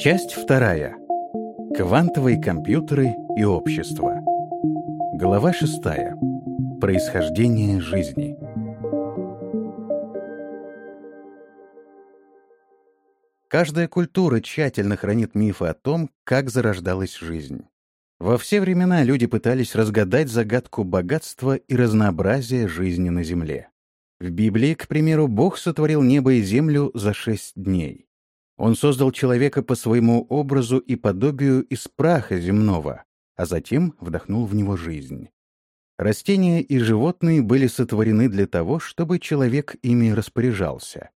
Часть вторая. Квантовые компьютеры и общество. Глава шестая. Происхождение жизни. Каждая культура тщательно хранит мифы о том, как зарождалась жизнь. Во все времена люди пытались разгадать загадку богатства и разнообразия жизни на Земле. В Библии, к примеру, Бог сотворил небо и землю за шесть дней. Он создал человека по своему образу и подобию из праха земного, а затем вдохнул в него жизнь. Растения и животные были сотворены для того, чтобы человек ими распоряжался.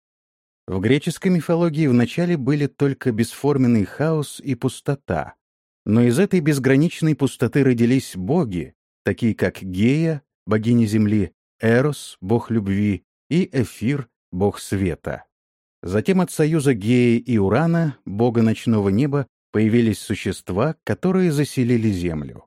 В греческой мифологии вначале были только бесформенный хаос и пустота, но из этой безграничной пустоты родились боги, такие как Гея, богиня земли, Эрос, бог любви, и Эфир, бог света. Затем от союза Геи и Урана, бога ночного неба, появились существа, которые заселили Землю.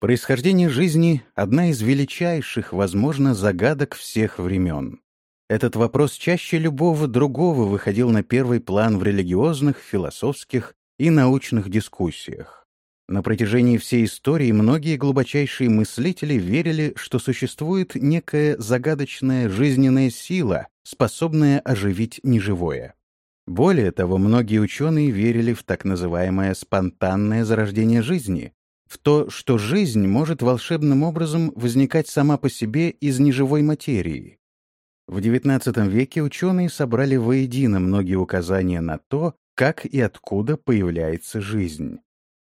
Происхождение жизни — одна из величайших, возможно, загадок всех времен. Этот вопрос чаще любого другого выходил на первый план в религиозных, философских и научных дискуссиях. На протяжении всей истории многие глубочайшие мыслители верили, что существует некая загадочная жизненная сила, способная оживить неживое. Более того, многие ученые верили в так называемое спонтанное зарождение жизни, в то, что жизнь может волшебным образом возникать сама по себе из неживой материи. В XIX веке ученые собрали воедино многие указания на то, как и откуда появляется жизнь.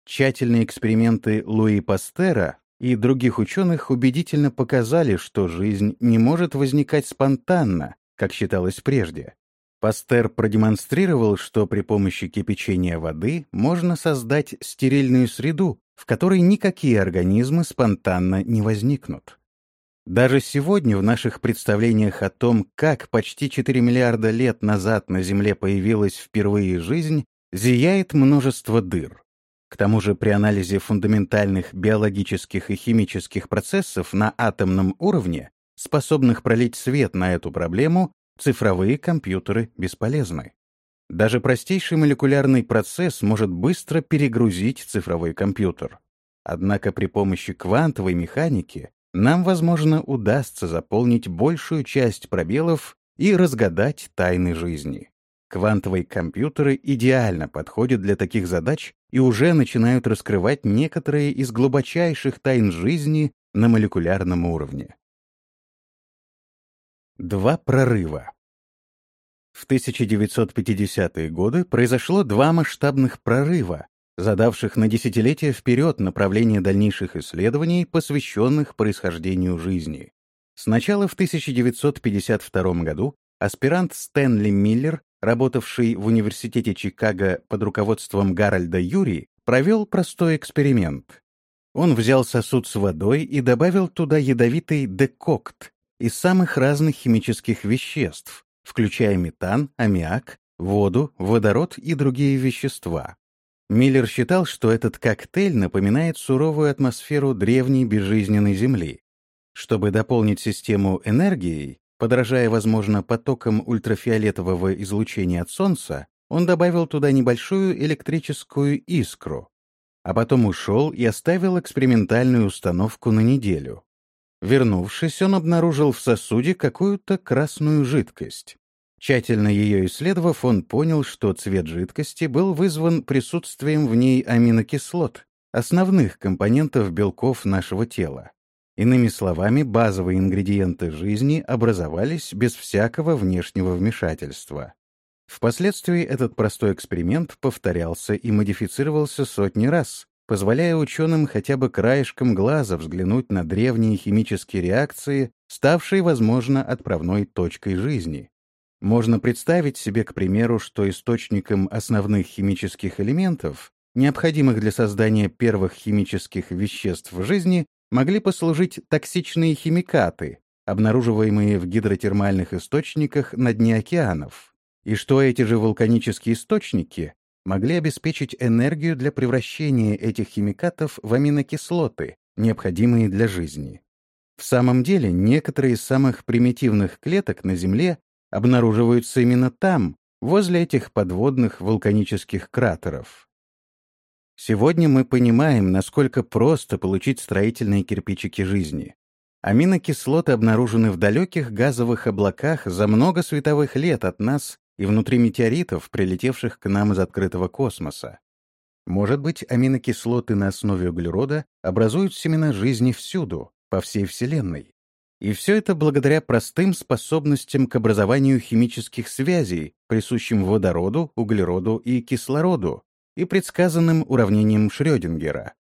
Тщательные эксперименты Луи Пастера и других ученых убедительно показали, что жизнь не может возникать спонтанно, как считалось прежде. Пастер продемонстрировал, что при помощи кипячения воды можно создать стерильную среду, в которой никакие организмы спонтанно не возникнут. Даже сегодня в наших представлениях о том, как почти 4 миллиарда лет назад на Земле появилась впервые жизнь, зияет множество дыр. К тому же при анализе фундаментальных биологических и химических процессов на атомном уровне, способных пролить свет на эту проблему, цифровые компьютеры бесполезны. Даже простейший молекулярный процесс может быстро перегрузить цифровой компьютер. Однако при помощи квантовой механики нам, возможно, удастся заполнить большую часть пробелов и разгадать тайны жизни. Квантовые компьютеры идеально подходят для таких задач и уже начинают раскрывать некоторые из глубочайших тайн жизни на молекулярном уровне. Два прорыва. В 1950-е годы произошло два масштабных прорыва, задавших на десятилетия вперед направление дальнейших исследований, посвященных происхождению жизни. Сначала в 1952 году аспирант Стэнли Миллер, работавший в Университете Чикаго под руководством Гарольда Юри, провел простой эксперимент. Он взял сосуд с водой и добавил туда ядовитый декокт из самых разных химических веществ, включая метан, аммиак, воду, водород и другие вещества. Миллер считал, что этот коктейль напоминает суровую атмосферу древней безжизненной Земли. Чтобы дополнить систему энергией, подражая, возможно, потокам ультрафиолетового излучения от Солнца, он добавил туда небольшую электрическую искру, а потом ушел и оставил экспериментальную установку на неделю. Вернувшись, он обнаружил в сосуде какую-то красную жидкость. Тщательно ее исследовав, он понял, что цвет жидкости был вызван присутствием в ней аминокислот, основных компонентов белков нашего тела. Иными словами, базовые ингредиенты жизни образовались без всякого внешнего вмешательства. Впоследствии этот простой эксперимент повторялся и модифицировался сотни раз, позволяя ученым хотя бы краешком глаза взглянуть на древние химические реакции, ставшие, возможно, отправной точкой жизни. Можно представить себе, к примеру, что источником основных химических элементов, необходимых для создания первых химических веществ в жизни, могли послужить токсичные химикаты, обнаруживаемые в гидротермальных источниках на дне океанов, и что эти же вулканические источники могли обеспечить энергию для превращения этих химикатов в аминокислоты, необходимые для жизни. В самом деле, некоторые из самых примитивных клеток на Земле обнаруживаются именно там, возле этих подводных вулканических кратеров. Сегодня мы понимаем, насколько просто получить строительные кирпичики жизни. Аминокислоты обнаружены в далеких газовых облаках за много световых лет от нас и внутри метеоритов, прилетевших к нам из открытого космоса. Может быть, аминокислоты на основе углерода образуют семена жизни всюду, по всей Вселенной. И все это благодаря простым способностям к образованию химических связей, присущим водороду, углероду и кислороду, и предсказанным уравнением Шрёдингера.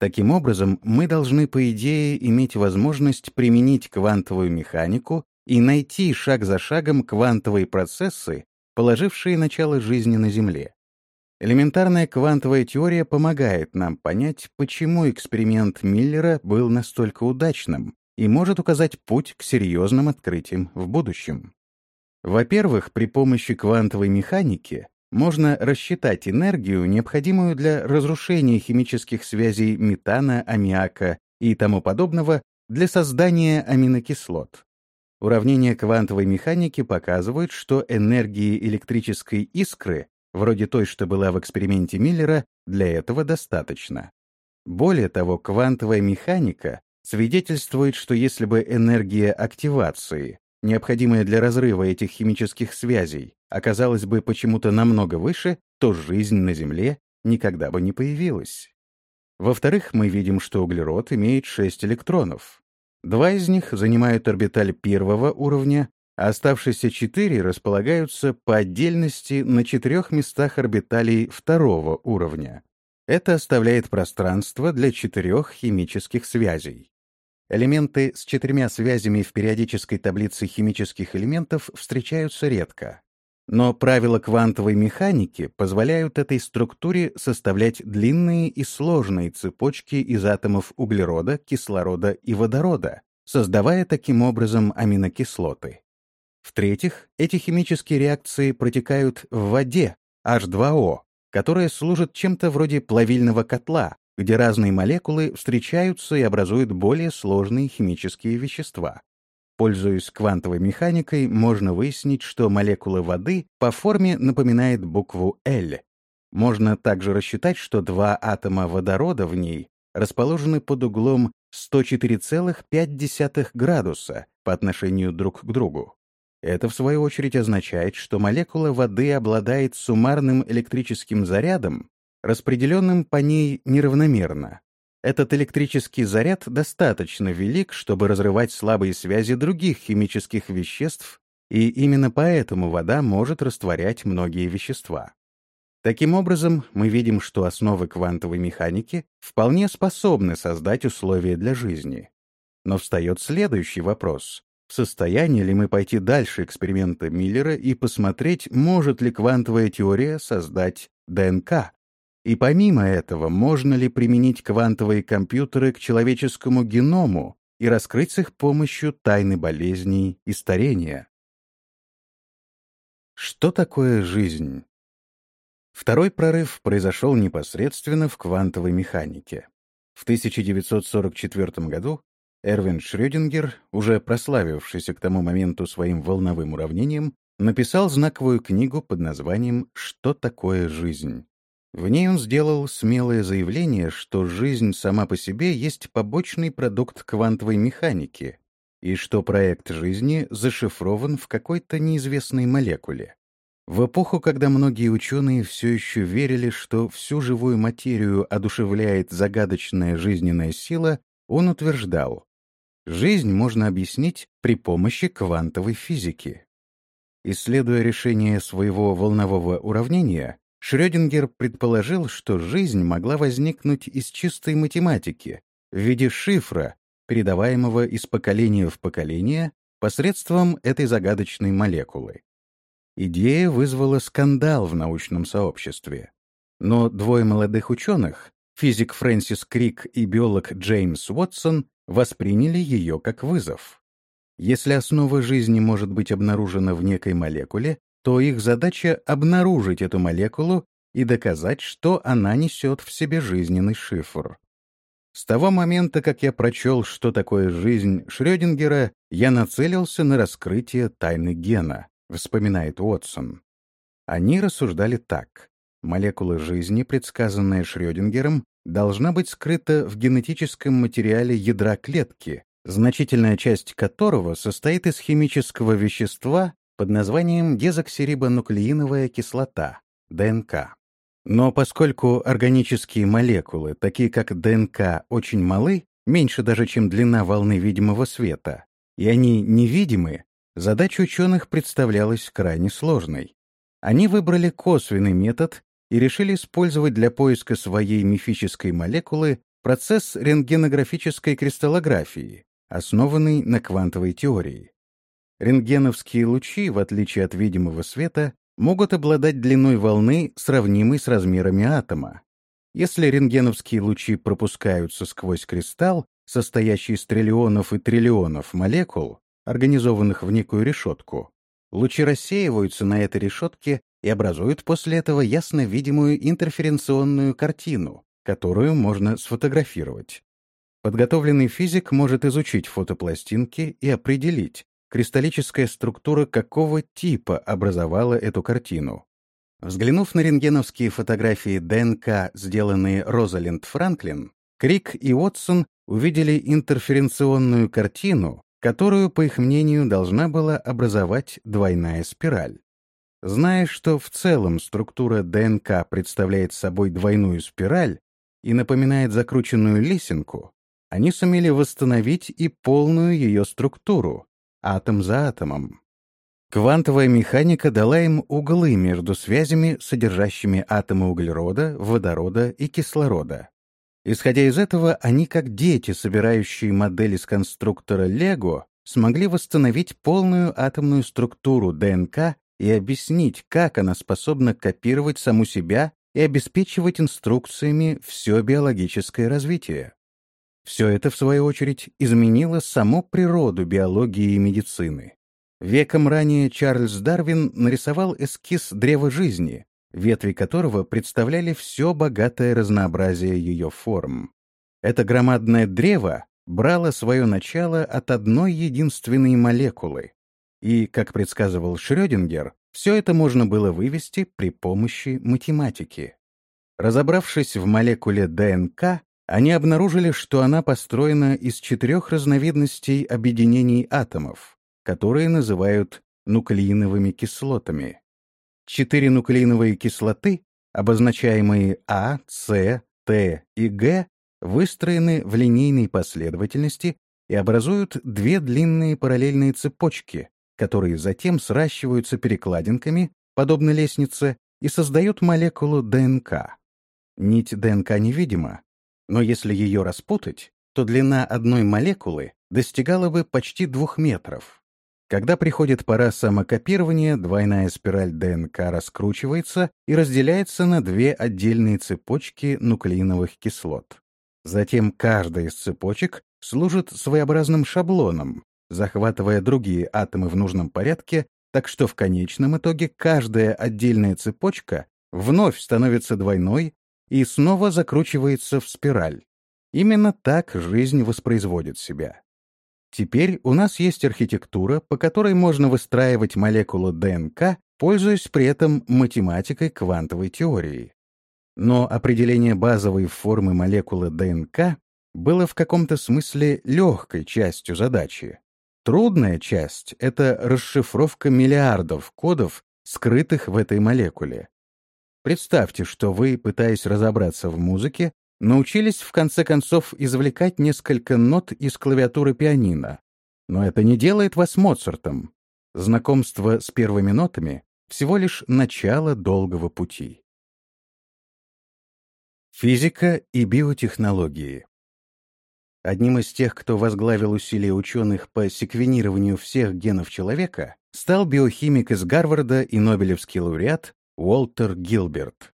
Таким образом, мы должны, по идее, иметь возможность применить квантовую механику и найти шаг за шагом квантовые процессы, положившие начало жизни на Земле. Элементарная квантовая теория помогает нам понять, почему эксперимент Миллера был настолько удачным и может указать путь к серьезным открытиям в будущем. Во-первых, при помощи квантовой механики можно рассчитать энергию, необходимую для разрушения химических связей метана, аммиака и тому подобного для создания аминокислот. Уравнения квантовой механики показывают, что энергии электрической искры вроде той, что была в эксперименте Миллера, для этого достаточно. Более того, квантовая механика свидетельствует, что если бы энергия активации, необходимая для разрыва этих химических связей, оказалась бы почему-то намного выше, то жизнь на Земле никогда бы не появилась. Во-вторых, мы видим, что углерод имеет 6 электронов. Два из них занимают орбиталь первого уровня, а оставшиеся четыре располагаются по отдельности на четырех местах орбиталей второго уровня. Это оставляет пространство для четырех химических связей. Элементы с четырьмя связями в периодической таблице химических элементов встречаются редко. Но правила квантовой механики позволяют этой структуре составлять длинные и сложные цепочки из атомов углерода, кислорода и водорода, создавая таким образом аминокислоты. В-третьих, эти химические реакции протекают в воде, H2O, которая служит чем-то вроде плавильного котла, где разные молекулы встречаются и образуют более сложные химические вещества. Пользуясь квантовой механикой, можно выяснить, что молекула воды по форме напоминает букву L. Можно также рассчитать, что два атома водорода в ней расположены под углом 104,5 градуса по отношению друг к другу. Это, в свою очередь, означает, что молекула воды обладает суммарным электрическим зарядом, распределенным по ней неравномерно. Этот электрический заряд достаточно велик, чтобы разрывать слабые связи других химических веществ, и именно поэтому вода может растворять многие вещества. Таким образом, мы видим, что основы квантовой механики вполне способны создать условия для жизни. Но встает следующий вопрос. В состоянии ли мы пойти дальше эксперимента Миллера и посмотреть, может ли квантовая теория создать ДНК? И помимо этого, можно ли применить квантовые компьютеры к человеческому геному и раскрыть с их помощью тайны болезней и старения? Что такое жизнь? Второй прорыв произошел непосредственно в квантовой механике. В 1944 году Эрвин Шрёдингер, уже прославившийся к тому моменту своим волновым уравнением, написал знаковую книгу под названием «Что такое жизнь?». В ней он сделал смелое заявление, что жизнь сама по себе есть побочный продукт квантовой механики, и что проект жизни зашифрован в какой-то неизвестной молекуле. В эпоху, когда многие ученые все еще верили, что всю живую материю одушевляет загадочная жизненная сила, он утверждал, Жизнь можно объяснить при помощи квантовой физики. Исследуя решение своего волнового уравнения, Шрёдингер предположил, что жизнь могла возникнуть из чистой математики в виде шифра, передаваемого из поколения в поколение посредством этой загадочной молекулы. Идея вызвала скандал в научном сообществе. Но двое молодых ученых, физик Фрэнсис Крик и биолог Джеймс Уотсон, восприняли ее как вызов. Если основа жизни может быть обнаружена в некой молекуле, то их задача — обнаружить эту молекулу и доказать, что она несет в себе жизненный шифр. С того момента, как я прочел, что такое жизнь Шрёдингера, я нацелился на раскрытие тайны гена, вспоминает Уотсон. Они рассуждали так. Молекула жизни, предсказанная Шрёдингером, должна быть скрыта в генетическом материале ядра клетки, значительная часть которого состоит из химического вещества под названием дезоксирибонуклеиновая кислота, ДНК. Но поскольку органические молекулы, такие как ДНК, очень малы, меньше даже, чем длина волны видимого света, и они невидимы, задача ученых представлялась крайне сложной. Они выбрали косвенный метод и решили использовать для поиска своей мифической молекулы процесс рентгенографической кристаллографии, основанный на квантовой теории. Рентгеновские лучи, в отличие от видимого света, могут обладать длиной волны, сравнимой с размерами атома. Если рентгеновские лучи пропускаются сквозь кристалл, состоящий из триллионов и триллионов молекул, организованных в некую решетку, лучи рассеиваются на этой решетке и образуют после этого ясно видимую интерференционную картину, которую можно сфотографировать. Подготовленный физик может изучить фотопластинки и определить, кристаллическая структура какого типа образовала эту картину. Взглянув на рентгеновские фотографии ДНК, сделанные Розалинд Франклин, Крик и Уотсон увидели интерференционную картину, которую, по их мнению, должна была образовать двойная спираль. Зная, что в целом структура ДНК представляет собой двойную спираль и напоминает закрученную лесенку, они сумели восстановить и полную ее структуру, атом за атомом. Квантовая механика дала им углы между связями, содержащими атомы углерода, водорода и кислорода. Исходя из этого, они, как дети, собирающие модель из конструктора Лего, смогли восстановить полную атомную структуру ДНК и объяснить, как она способна копировать саму себя и обеспечивать инструкциями все биологическое развитие. Все это, в свою очередь, изменило саму природу биологии и медицины. Веком ранее Чарльз Дарвин нарисовал эскиз древа жизни, ветви которого представляли все богатое разнообразие ее форм. Это громадное древо брало свое начало от одной единственной молекулы. И, как предсказывал Шрёдингер, все это можно было вывести при помощи математики. Разобравшись в молекуле ДНК, они обнаружили, что она построена из четырех разновидностей объединений атомов, которые называют нуклеиновыми кислотами. Четыре нуклеиновые кислоты, обозначаемые А, С, Т и Г, выстроены в линейной последовательности и образуют две длинные параллельные цепочки, которые затем сращиваются перекладинками, подобно лестнице, и создают молекулу ДНК. Нить ДНК невидима, но если ее распутать, то длина одной молекулы достигала бы почти двух метров. Когда приходит пора самокопирования, двойная спираль ДНК раскручивается и разделяется на две отдельные цепочки нуклеиновых кислот. Затем каждая из цепочек служит своеобразным шаблоном, захватывая другие атомы в нужном порядке, так что в конечном итоге каждая отдельная цепочка вновь становится двойной и снова закручивается в спираль. Именно так жизнь воспроизводит себя. Теперь у нас есть архитектура, по которой можно выстраивать молекулы ДНК, пользуясь при этом математикой квантовой теории. Но определение базовой формы молекулы ДНК было в каком-то смысле легкой частью задачи. Трудная часть — это расшифровка миллиардов кодов, скрытых в этой молекуле. Представьте, что вы, пытаясь разобраться в музыке, научились в конце концов извлекать несколько нот из клавиатуры пианино. Но это не делает вас Моцартом. Знакомство с первыми нотами — всего лишь начало долгого пути. Физика и биотехнологии Одним из тех, кто возглавил усилия ученых по секвенированию всех генов человека, стал биохимик из Гарварда и Нобелевский лауреат Уолтер Гилберт.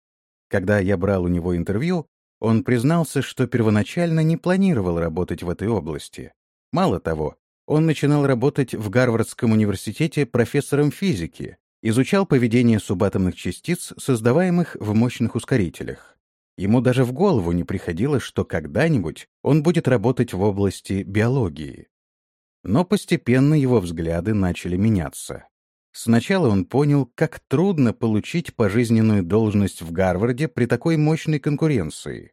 Когда я брал у него интервью, он признался, что первоначально не планировал работать в этой области. Мало того, он начинал работать в Гарвардском университете профессором физики, изучал поведение субатомных частиц, создаваемых в мощных ускорителях. Ему даже в голову не приходило, что когда-нибудь он будет работать в области биологии. Но постепенно его взгляды начали меняться. Сначала он понял, как трудно получить пожизненную должность в Гарварде при такой мощной конкуренции.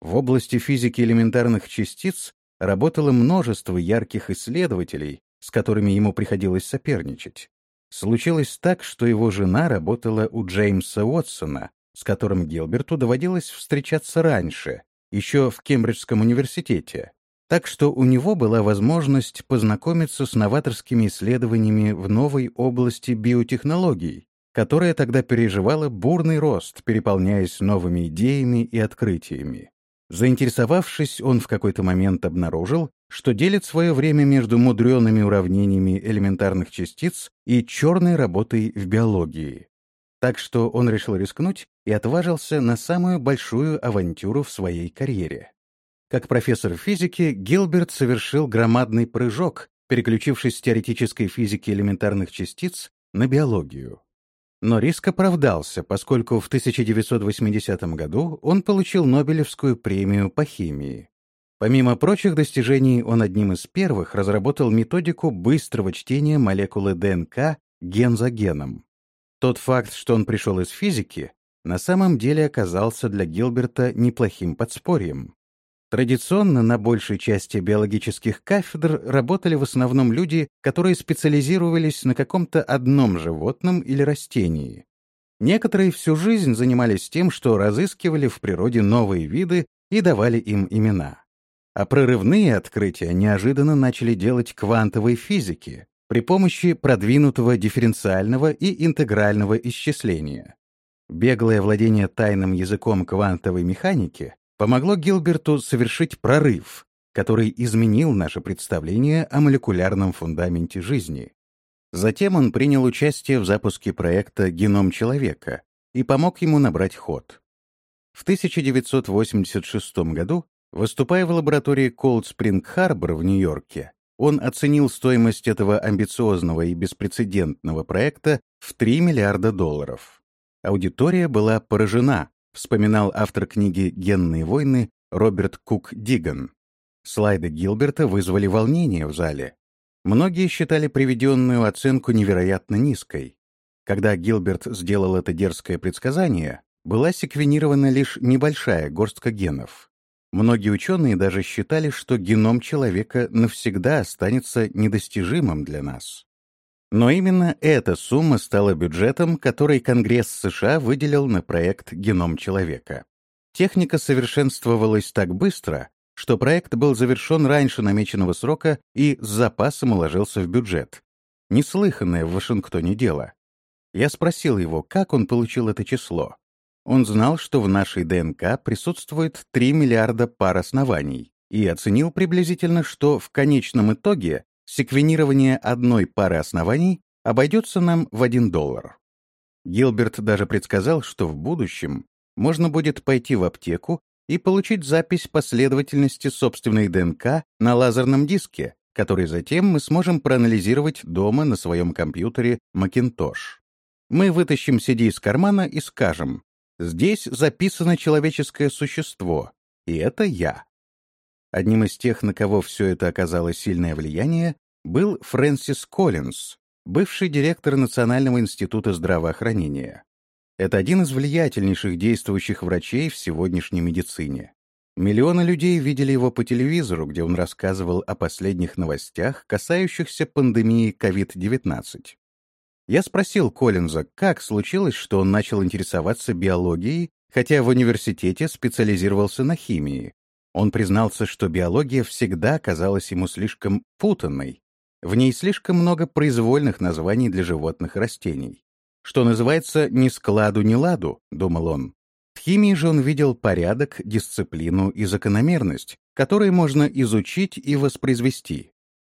В области физики элементарных частиц работало множество ярких исследователей, с которыми ему приходилось соперничать. Случилось так, что его жена работала у Джеймса Уотсона, с которым Гилберту доводилось встречаться раньше, еще в Кембриджском университете. Так что у него была возможность познакомиться с новаторскими исследованиями в новой области биотехнологий, которая тогда переживала бурный рост, переполняясь новыми идеями и открытиями. Заинтересовавшись, он в какой-то момент обнаружил, что делит свое время между мудреными уравнениями элементарных частиц и черной работой в биологии. Так что он решил рискнуть и отважился на самую большую авантюру в своей карьере. Как профессор физики, Гилберт совершил громадный прыжок, переключившись с теоретической физики элементарных частиц на биологию. Но риск оправдался, поскольку в 1980 году он получил Нобелевскую премию по химии. Помимо прочих достижений, он одним из первых разработал методику быстрого чтения молекулы ДНК ген за геном. Тот факт, что он пришел из физики, на самом деле оказался для Гилберта неплохим подспорьем. Традиционно на большей части биологических кафедр работали в основном люди, которые специализировались на каком-то одном животном или растении. Некоторые всю жизнь занимались тем, что разыскивали в природе новые виды и давали им имена. А прорывные открытия неожиданно начали делать квантовые физики при помощи продвинутого дифференциального и интегрального исчисления. Беглое владение тайным языком квантовой механики помогло Гилберту совершить прорыв, который изменил наше представление о молекулярном фундаменте жизни. Затем он принял участие в запуске проекта «Геном человека» и помог ему набрать ход. В 1986 году, выступая в лаборатории Cold Spring Harbor в Нью-Йорке, он оценил стоимость этого амбициозного и беспрецедентного проекта в 3 миллиарда долларов. Аудитория была поражена, вспоминал автор книги «Генные войны» Роберт Кук Диган. Слайды Гилберта вызвали волнение в зале. Многие считали приведенную оценку невероятно низкой. Когда Гилберт сделал это дерзкое предсказание, была секвенирована лишь небольшая горстка генов. Многие ученые даже считали, что геном человека навсегда останется недостижимым для нас. Но именно эта сумма стала бюджетом, который Конгресс США выделил на проект «Геном человека». Техника совершенствовалась так быстро, что проект был завершен раньше намеченного срока и с запасом уложился в бюджет. Неслыханное в Вашингтоне дело. Я спросил его, как он получил это число. Он знал, что в нашей ДНК присутствует 3 миллиарда пар оснований, и оценил приблизительно, что в конечном итоге секвенирование одной пары оснований обойдется нам в 1 доллар. Гилберт даже предсказал, что в будущем можно будет пойти в аптеку и получить запись последовательности собственной ДНК на лазерном диске, который затем мы сможем проанализировать дома на своем компьютере Macintosh. Мы вытащим CD из кармана и скажем, здесь записано человеческое существо, и это я. Одним из тех, на кого все это оказало сильное влияние, был Фрэнсис Коллинз, бывший директор Национального института здравоохранения. Это один из влиятельнейших действующих врачей в сегодняшней медицине. Миллионы людей видели его по телевизору, где он рассказывал о последних новостях, касающихся пандемии COVID-19. Я спросил Коллинза, как случилось, что он начал интересоваться биологией, хотя в университете специализировался на химии, он признался, что биология всегда казалась ему слишком путанной. В ней слишком много произвольных названий для животных и растений. Что называется «ни складу, ни ладу», — думал он. В химии же он видел порядок, дисциплину и закономерность, которые можно изучить и воспроизвести.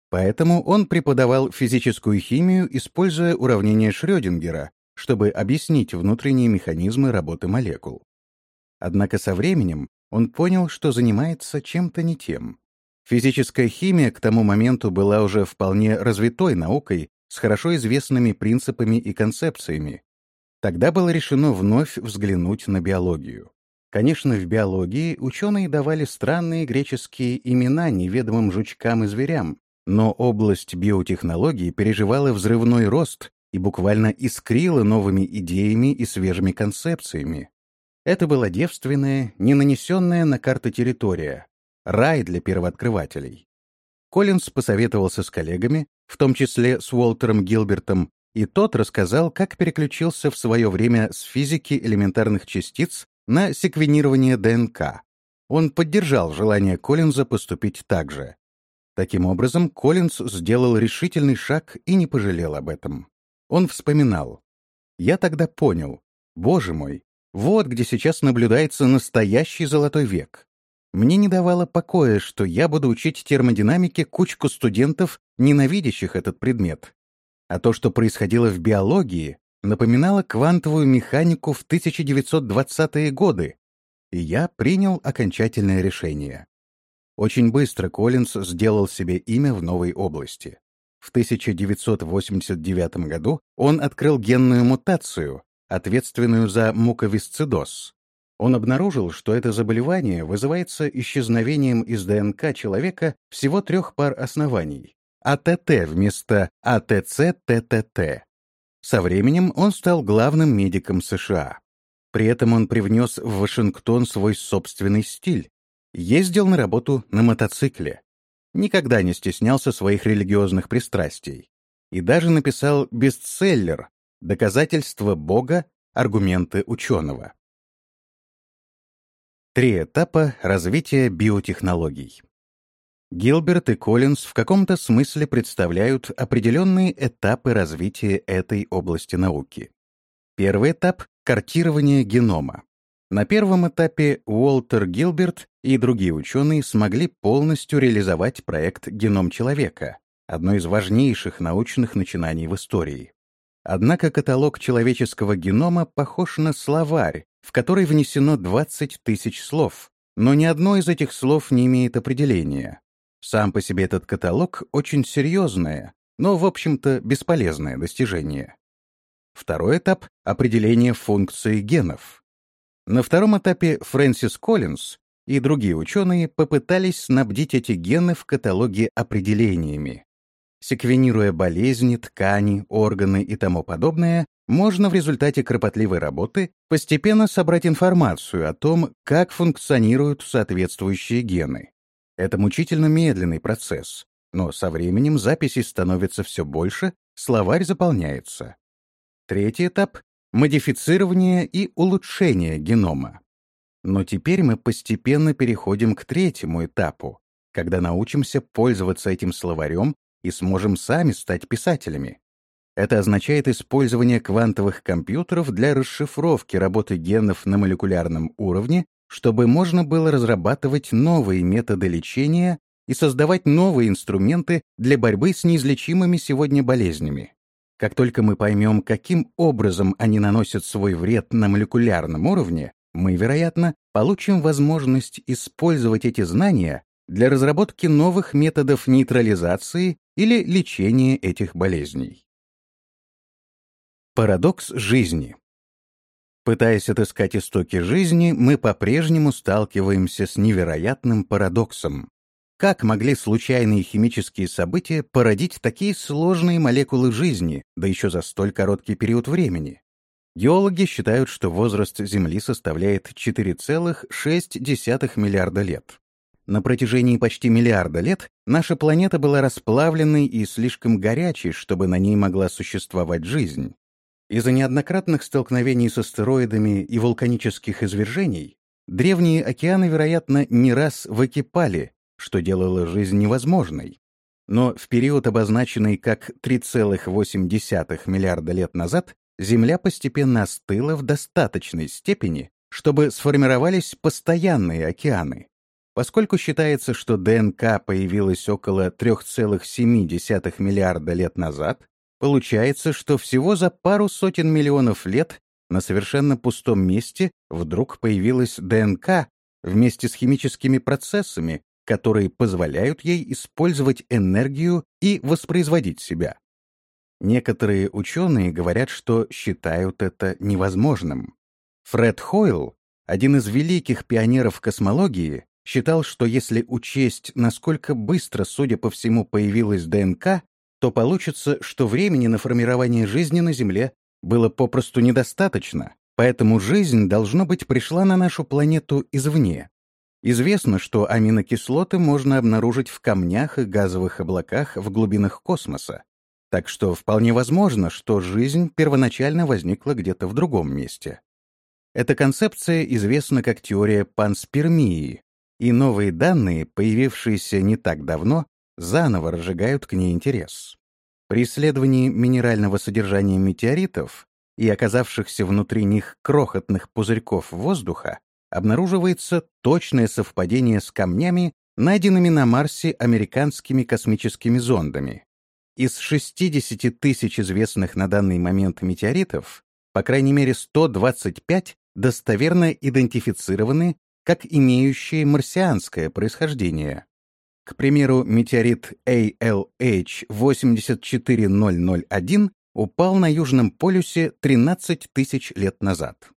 Поэтому он преподавал физическую химию, используя уравнение Шрёдингера, чтобы объяснить внутренние механизмы работы молекул. Однако со временем он понял, что занимается чем-то не тем. Физическая химия к тому моменту была уже вполне развитой наукой с хорошо известными принципами и концепциями. Тогда было решено вновь взглянуть на биологию. Конечно, в биологии ученые давали странные греческие имена неведомым жучкам и зверям, но область биотехнологии переживала взрывной рост и буквально искрила новыми идеями и свежими концепциями. Это была девственная, не нанесенная на карты территория, рай для первооткрывателей. Коллинз посоветовался с коллегами, в том числе с Уолтером Гилбертом, и тот рассказал, как переключился в свое время с физики элементарных частиц на секвенирование ДНК. Он поддержал желание Коллинза поступить так же. Таким образом, Коллинз сделал решительный шаг и не пожалел об этом. Он вспоминал. «Я тогда понял. Боже мой, вот где сейчас наблюдается настоящий золотой век. Мне не давало покоя, что я буду учить термодинамике кучку студентов, ненавидящих этот предмет. А то, что происходило в биологии, напоминало квантовую механику в 1920-е годы, и я принял окончательное решение. Очень быстро Коллинз сделал себе имя в новой области. В 1989 году он открыл генную мутацию, ответственную за муковисцидоз, он обнаружил, что это заболевание вызывается исчезновением из ДНК человека всего трех пар оснований — АТТ вместо АТЦ-ТТТ. Со временем он стал главным медиком США. При этом он привнес в Вашингтон свой собственный стиль. Ездил на работу на мотоцикле. Никогда не стеснялся своих религиозных пристрастий. И даже написал бестселлер «Доказательства Бога. Аргументы ученого». Три этапа развития биотехнологий. Гилберт и Коллинз в каком-то смысле представляют определенные этапы развития этой области науки. Первый этап — картирование генома. На первом этапе Уолтер Гилберт и другие ученые смогли полностью реализовать проект «Геном человека», одно из важнейших научных начинаний в истории. Однако каталог человеческого генома похож на словарь, в который внесено 20 тысяч слов, но ни одно из этих слов не имеет определения. Сам по себе этот каталог очень серьезное, но, в общем-то, бесполезное достижение. Второй этап — определение функции генов. На втором этапе Фрэнсис Коллинз и другие ученые попытались снабдить эти гены в каталоге определениями. Секвенируя болезни, ткани, органы и тому подобное, можно в результате кропотливой работы постепенно собрать информацию о том, как функционируют соответствующие гены. Это мучительно медленный процесс, но со временем записей становится все больше, словарь заполняется. Третий этап — модифицирование и улучшение генома. Но теперь мы постепенно переходим к третьему этапу, когда научимся пользоваться этим словарем и сможем сами стать писателями. Это означает использование квантовых компьютеров для расшифровки работы генов на молекулярном уровне, чтобы можно было разрабатывать новые методы лечения и создавать новые инструменты для борьбы с неизлечимыми сегодня болезнями. Как только мы поймем, каким образом они наносят свой вред на молекулярном уровне, мы, вероятно, получим возможность использовать эти знания для разработки новых методов нейтрализации или лечения этих болезней. Парадокс жизни. Пытаясь отыскать истоки жизни, мы по-прежнему сталкиваемся с невероятным парадоксом. Как могли случайные химические события породить такие сложные молекулы жизни, да еще за столь короткий период времени? Геологи считают, что возраст Земли составляет 4,6 миллиарда лет. На протяжении почти миллиарда лет наша планета была расплавленной и слишком горячей, чтобы на ней могла существовать жизнь. Из-за неоднократных столкновений с астероидами и вулканических извержений древние океаны, вероятно, не раз выкипали, что делало жизнь невозможной. Но в период, обозначенный как 3,8 миллиарда лет назад, Земля постепенно остыла в достаточной степени, чтобы сформировались постоянные океаны. Поскольку считается, что ДНК появилась около 3,7 миллиарда лет назад, получается, что всего за пару сотен миллионов лет на совершенно пустом месте вдруг появилась ДНК вместе с химическими процессами, которые позволяют ей использовать энергию и воспроизводить себя. Некоторые ученые говорят, что считают это невозможным. Фред Хойл, один из великих пионеров космологии, считал, что если учесть, насколько быстро, судя по всему, появилась ДНК, то получится, что времени на формирование жизни на Земле было попросту недостаточно, поэтому жизнь, должно быть, пришла на нашу планету извне. Известно, что аминокислоты можно обнаружить в камнях и газовых облаках в глубинах космоса, так что вполне возможно, что жизнь первоначально возникла где-то в другом месте. Эта концепция известна как теория панспермии, и новые данные, появившиеся не так давно, заново разжигают к ней интерес. При исследовании минерального содержания метеоритов и оказавшихся внутри них крохотных пузырьков воздуха обнаруживается точное совпадение с камнями, найденными на Марсе американскими космическими зондами. Из 60 тысяч известных на данный момент метеоритов, по крайней мере 125 достоверно идентифицированы как имеющие марсианское происхождение. К примеру, метеорит ALH-84001 упал на Южном полюсе 13 тысяч лет назад.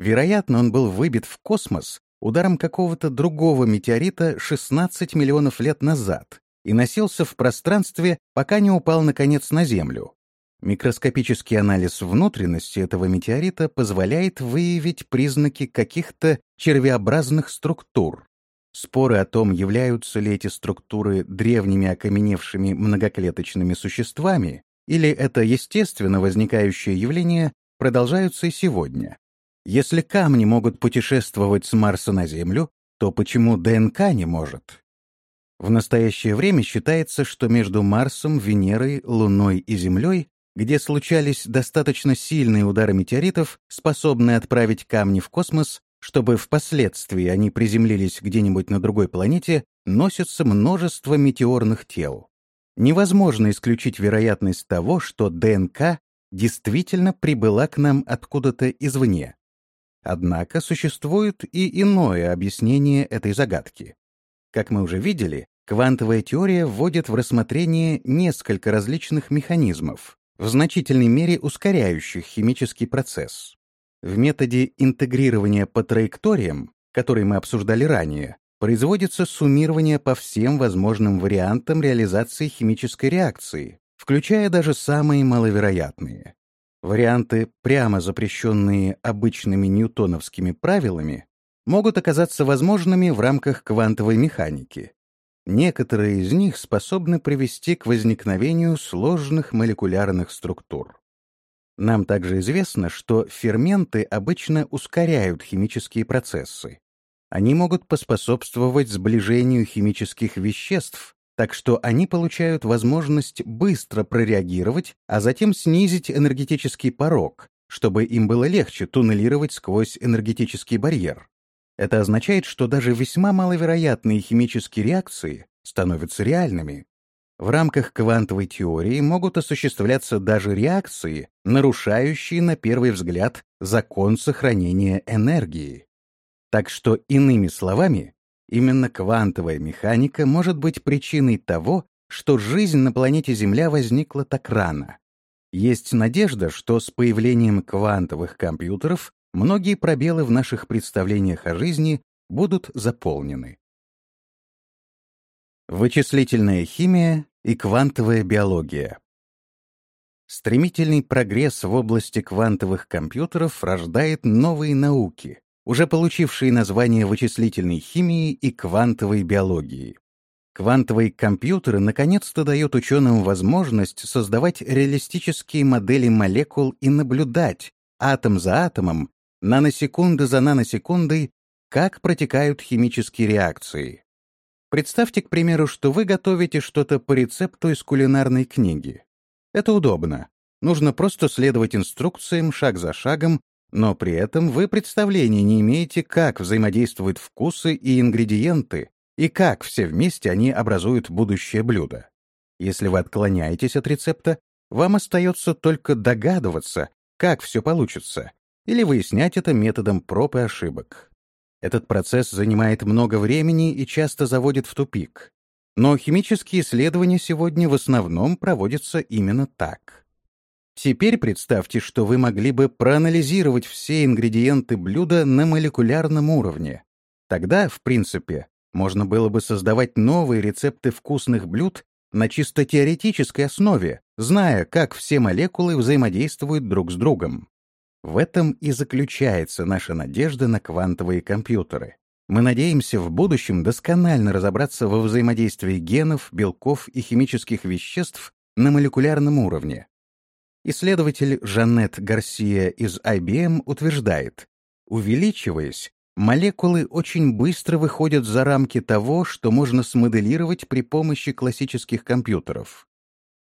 Вероятно, он был выбит в космос ударом какого-то другого метеорита 16 миллионов лет назад и носился в пространстве, пока не упал, наконец, на Землю. Микроскопический анализ внутренности этого метеорита позволяет выявить признаки каких-то червеобразных структур. Споры о том, являются ли эти структуры древними окаменевшими многоклеточными существами, или это естественно возникающее явление, продолжаются и сегодня. Если камни могут путешествовать с Марса на Землю, то почему ДНК не может? В настоящее время считается, что между Марсом, Венерой, Луной и Землей, где случались достаточно сильные удары метеоритов, способные отправить камни в космос, чтобы впоследствии они приземлились где-нибудь на другой планете, носится множество метеорных тел. Невозможно исключить вероятность того, что ДНК действительно прибыла к нам откуда-то извне. Однако существует и иное объяснение этой загадки. Как мы уже видели, квантовая теория вводит в рассмотрение несколько различных механизмов, в значительной мере ускоряющих химический процесс. В методе интегрирования по траекториям, который мы обсуждали ранее, производится суммирование по всем возможным вариантам реализации химической реакции, включая даже самые маловероятные. Варианты, прямо запрещенные обычными ньютоновскими правилами, могут оказаться возможными в рамках квантовой механики. Некоторые из них способны привести к возникновению сложных молекулярных структур. Нам также известно, что ферменты обычно ускоряют химические процессы. Они могут поспособствовать сближению химических веществ, так что они получают возможность быстро прореагировать, а затем снизить энергетический порог, чтобы им было легче туннелировать сквозь энергетический барьер. Это означает, что даже весьма маловероятные химические реакции становятся реальными. В рамках квантовой теории могут осуществляться даже реакции, нарушающие на первый взгляд закон сохранения энергии. Так что, иными словами, именно квантовая механика может быть причиной того, что жизнь на планете Земля возникла так рано. Есть надежда, что с появлением квантовых компьютеров многие пробелы в наших представлениях о жизни будут заполнены. Вычислительная химия и квантовая биология. Стремительный прогресс в области квантовых компьютеров рождает новые науки, уже получившие название вычислительной химии и квантовой биологии. Квантовые компьютеры наконец-то дают ученым возможность создавать реалистические модели молекул и наблюдать, атом за атомом, наносекунды за наносекундой, как протекают химические реакции. Представьте, к примеру, что вы готовите что-то по рецепту из кулинарной книги. Это удобно. Нужно просто следовать инструкциям шаг за шагом, но при этом вы представления не имеете, как взаимодействуют вкусы и ингредиенты, и как все вместе они образуют будущее блюдо. Если вы отклоняетесь от рецепта, вам остается только догадываться, как все получится, или выяснять это методом проб и ошибок. Этот процесс занимает много времени и часто заводит в тупик. Но химические исследования сегодня в основном проводятся именно так. Теперь представьте, что вы могли бы проанализировать все ингредиенты блюда на молекулярном уровне. Тогда, в принципе, можно было бы создавать новые рецепты вкусных блюд на чисто теоретической основе, зная, как все молекулы взаимодействуют друг с другом. В этом и заключается наша надежда на квантовые компьютеры. Мы надеемся в будущем досконально разобраться во взаимодействии генов, белков и химических веществ на молекулярном уровне. Исследователь Жанет Гарсия из IBM утверждает, увеличиваясь, молекулы очень быстро выходят за рамки того, что можно смоделировать при помощи классических компьютеров.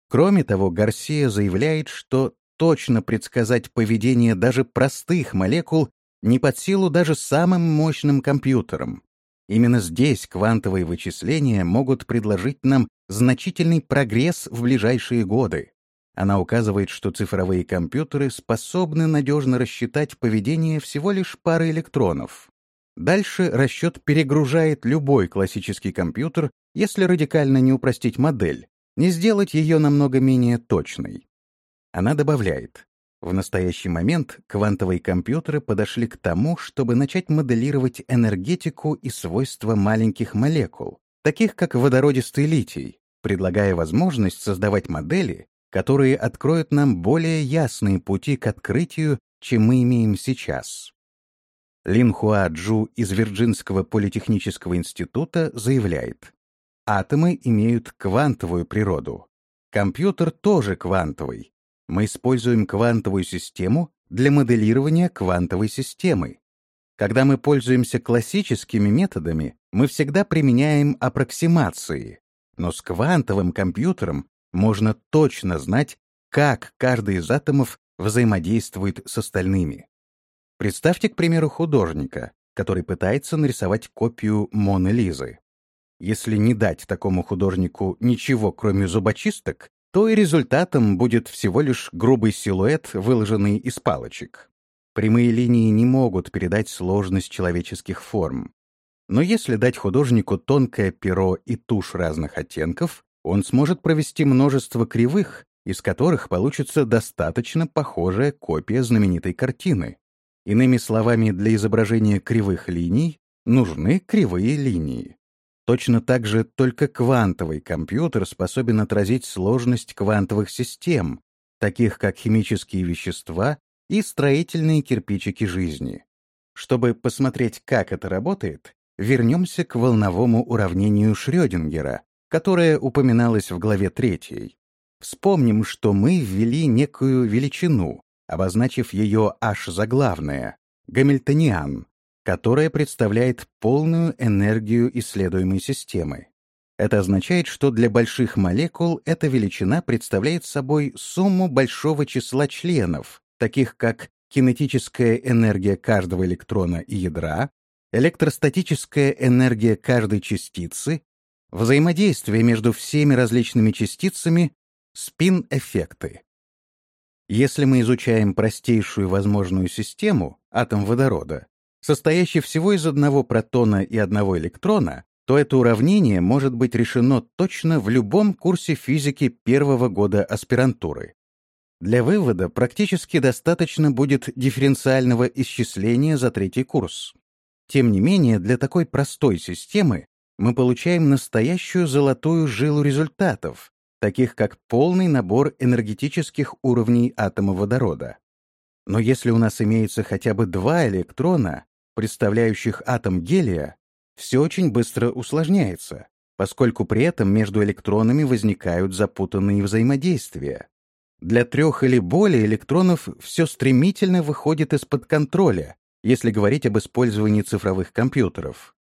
Кроме того, Гарсия заявляет, что точно предсказать поведение даже простых молекул не под силу даже самым мощным компьютерам. Именно здесь квантовые вычисления могут предложить нам значительный прогресс в ближайшие годы. Она указывает, что цифровые компьютеры способны надежно рассчитать поведение всего лишь пары электронов. Дальше расчет перегружает любой классический компьютер, если радикально не упростить модель, не сделать ее намного менее точной. Она добавляет, в настоящий момент квантовые компьютеры подошли к тому, чтобы начать моделировать энергетику и свойства маленьких молекул, таких как водородистый литий, предлагая возможность создавать модели, которые откроют нам более ясные пути к открытию, чем мы имеем сейчас. Лин Хуа Джу из Вирджинского политехнического института заявляет, атомы имеют квантовую природу. Компьютер тоже квантовый. Мы используем квантовую систему для моделирования квантовой системы. Когда мы пользуемся классическими методами, мы всегда применяем аппроксимации, но с квантовым компьютером можно точно знать, как каждый из атомов взаимодействует с остальными. Представьте, к примеру, художника, который пытается нарисовать копию Моны Лизы. Если не дать такому художнику ничего, кроме зубочисток, то и результатом будет всего лишь грубый силуэт, выложенный из палочек. Прямые линии не могут передать сложность человеческих форм. Но если дать художнику тонкое перо и тушь разных оттенков, он сможет провести множество кривых, из которых получится достаточно похожая копия знаменитой картины. Иными словами, для изображения кривых линий нужны кривые линии. Точно так же только квантовый компьютер способен отразить сложность квантовых систем, таких как химические вещества и строительные кирпичики жизни. Чтобы посмотреть, как это работает, вернемся к волновому уравнению Шрёдингера, которое упоминалось в главе 3. Вспомним, что мы ввели некую величину, обозначив ее h заглавное, гамильтониан, которая представляет полную энергию исследуемой системы. Это означает, что для больших молекул эта величина представляет собой сумму большого числа членов, таких как кинетическая энергия каждого электрона и ядра, электростатическая энергия каждой частицы взаимодействие между всеми различными частицами, спин-эффекты. Если мы изучаем простейшую возможную систему, атом водорода, состоящий всего из одного протона и одного электрона, то это уравнение может быть решено точно в любом курсе физики первого года аспирантуры. Для вывода практически достаточно будет дифференциального исчисления за третий курс. Тем не менее, для такой простой системы мы получаем настоящую золотую жилу результатов, таких как полный набор энергетических уровней атома водорода. Но если у нас имеется хотя бы два электрона, представляющих атом гелия, все очень быстро усложняется, поскольку при этом между электронами возникают запутанные взаимодействия. Для трех или более электронов все стремительно выходит из-под контроля, если говорить об использовании цифровых компьютеров.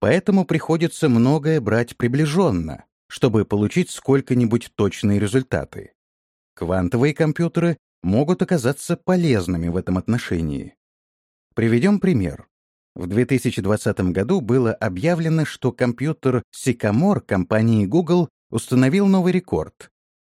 Поэтому приходится многое брать приближенно, чтобы получить сколько-нибудь точные результаты. Квантовые компьютеры могут оказаться полезными в этом отношении. Приведем пример. В 2020 году было объявлено, что компьютер Sycamore компании Google установил новый рекорд.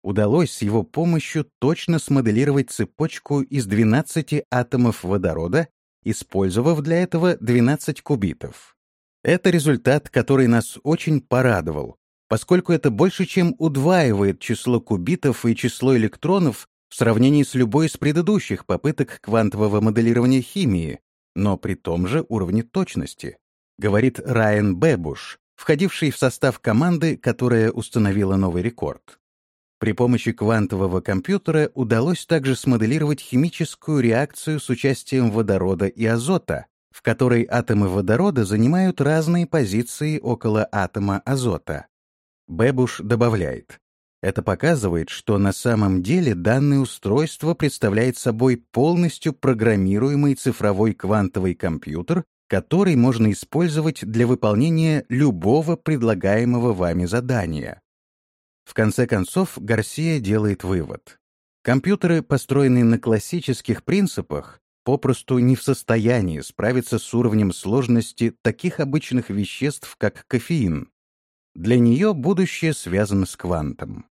Удалось с его помощью точно смоделировать цепочку из 12 атомов водорода, использовав для этого 12 кубитов. Это результат, который нас очень порадовал, поскольку это больше чем удваивает число кубитов и число электронов в сравнении с любой из предыдущих попыток квантового моделирования химии, но при том же уровне точности, говорит Райан Бебуш, входивший в состав команды, которая установила новый рекорд. При помощи квантового компьютера удалось также смоделировать химическую реакцию с участием водорода и азота, в которой атомы водорода занимают разные позиции около атома азота. Бебуш добавляет, это показывает, что на самом деле данное устройство представляет собой полностью программируемый цифровой квантовый компьютер, который можно использовать для выполнения любого предлагаемого вами задания. В конце концов, Гарсия делает вывод. Компьютеры, построенные на классических принципах, попросту не в состоянии справиться с уровнем сложности таких обычных веществ, как кофеин. Для нее будущее связано с квантом.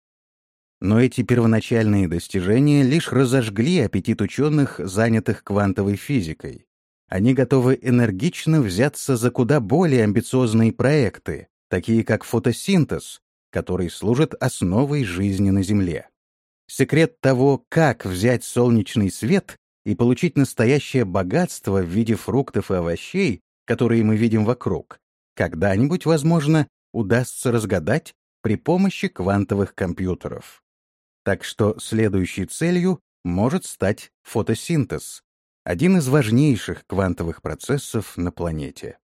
Но эти первоначальные достижения лишь разожгли аппетит ученых, занятых квантовой физикой. Они готовы энергично взяться за куда более амбициозные проекты, такие как фотосинтез, который служит основой жизни на Земле. Секрет того, как взять солнечный свет и получить настоящее богатство в виде фруктов и овощей, которые мы видим вокруг, когда-нибудь, возможно, удастся разгадать при помощи квантовых компьютеров. Так что следующей целью может стать фотосинтез, один из важнейших квантовых процессов на планете.